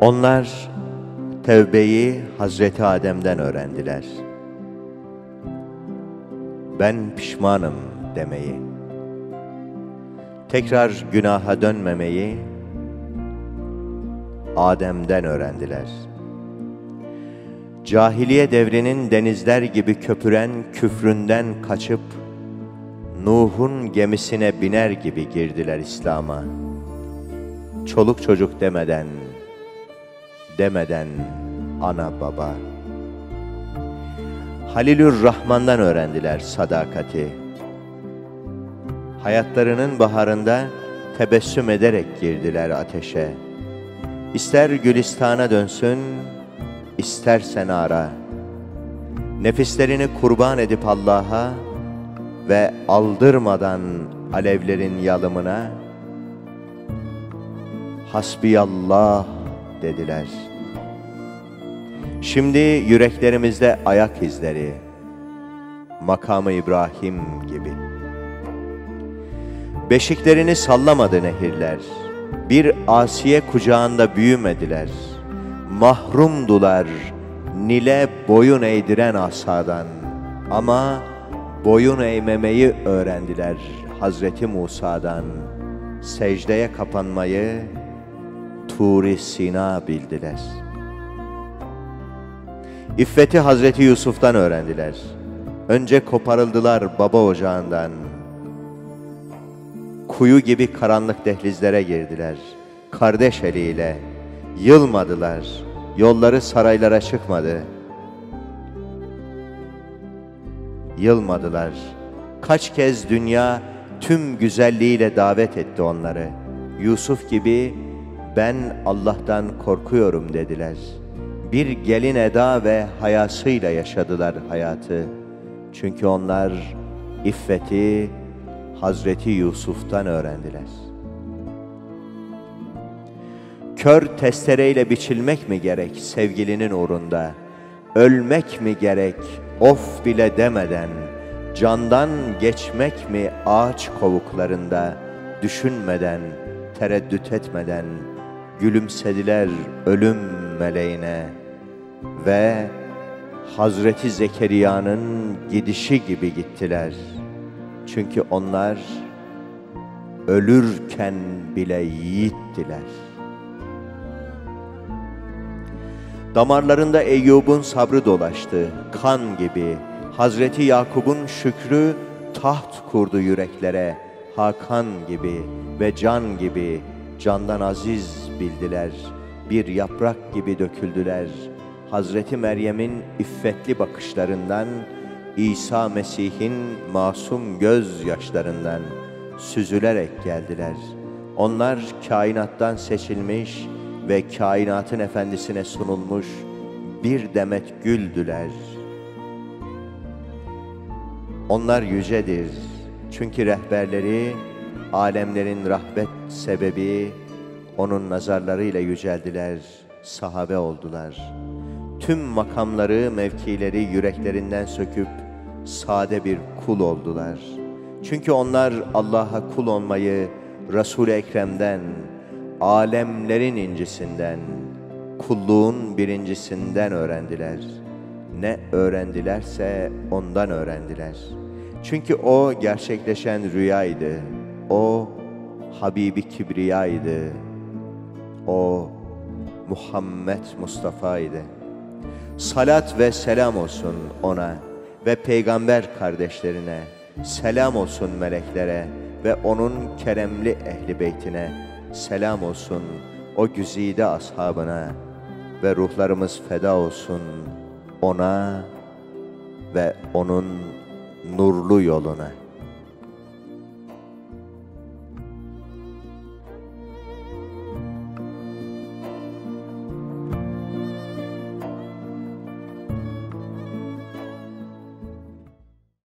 Onlar tevbeyi Hazreti Adem'den öğrendiler. Ben pişmanım demeyi, tekrar günaha dönmemeyi Adem'den öğrendiler. Cahiliye devrinin denizler gibi köpüren küfründen kaçıp Nuh'un gemisine biner gibi girdiler İslam'a. Çoluk çocuk demeden, demeden ana baba. Halilür Rahman'dan öğrendiler sadakati. Hayatlarının baharında tebessüm ederek girdiler ateşe. İster Gülistan'a dönsün, istersen ara. Nefislerini kurban edip Allah'a ve aldırmadan alevlerin yalımına Hasbiyallah dediler. Şimdi yüreklerimizde ayak izleri, makamı İbrahim gibi. Beşiklerini sallamadı nehirler, bir asiye kucağında büyümediler. Mahrumdular Nil'e boyun eğdiren asadan ama boyun eğmemeyi öğrendiler Hazreti Musa'dan. Secdeye kapanmayı Turi Sina bildiler. İffeti Hazreti Yusuf'tan öğrendiler. Önce koparıldılar baba ocağından. Kuyu gibi karanlık dehlizlere girdiler. Kardeş eliyle yılmadılar. Yolları saraylara çıkmadı. Yılmadılar. Kaç kez dünya tüm güzelliğiyle davet etti onları. Yusuf gibi ben Allah'tan korkuyorum dediler. Bir gelin eda ve hayasıyla yaşadılar hayatı. Çünkü onlar iffeti Hazreti Yusuf'tan öğrendiler. Kör testereyle biçilmek mi gerek sevgilinin uğrunda? Ölmek mi gerek of bile demeden? Candan geçmek mi ağaç kovuklarında? Düşünmeden, tereddüt etmeden gülümsediler ölüm meleğine ve Hazreti Zekeriya'nın gidişi gibi gittiler. Çünkü onlar ölürken bile yiğittiler. Damarlarında Eyyub'un sabrı dolaştı, kan gibi. Hazreti Yakub'un şükrü taht kurdu yüreklere, Hakan gibi ve can gibi candan aziz bildiler. Bir yaprak gibi döküldüler. Hazreti Meryem'in iffetli bakışlarından, İsa Mesih'in masum göz yaşlarından süzülerek geldiler. Onlar kainattan seçilmiş ve kainatın efendisine sunulmuş bir demet güldüler. Onlar yücedir çünkü rehberleri alemlerin rahbet sebebi onun nazarlarıyla yüceldiler, sahabe oldular. Tüm makamları, mevkileri yüreklerinden söküp sade bir kul oldular. Çünkü onlar Allah'a kul olmayı Resul-i Ekrem'den, alemlerin incisinden, kulluğun birincisinden öğrendiler. Ne öğrendilerse ondan öğrendiler. Çünkü o gerçekleşen rüyaydı. O Habibi Kibriya'ydı. O Muhammed Mustafa'ydı. Salat ve selam olsun ona ve peygamber kardeşlerine. Selam olsun meleklere ve onun keremli ehli beytine. Selam olsun o güzide ashabına ve ruhlarımız feda olsun ona ve onun nurlu yoluna.''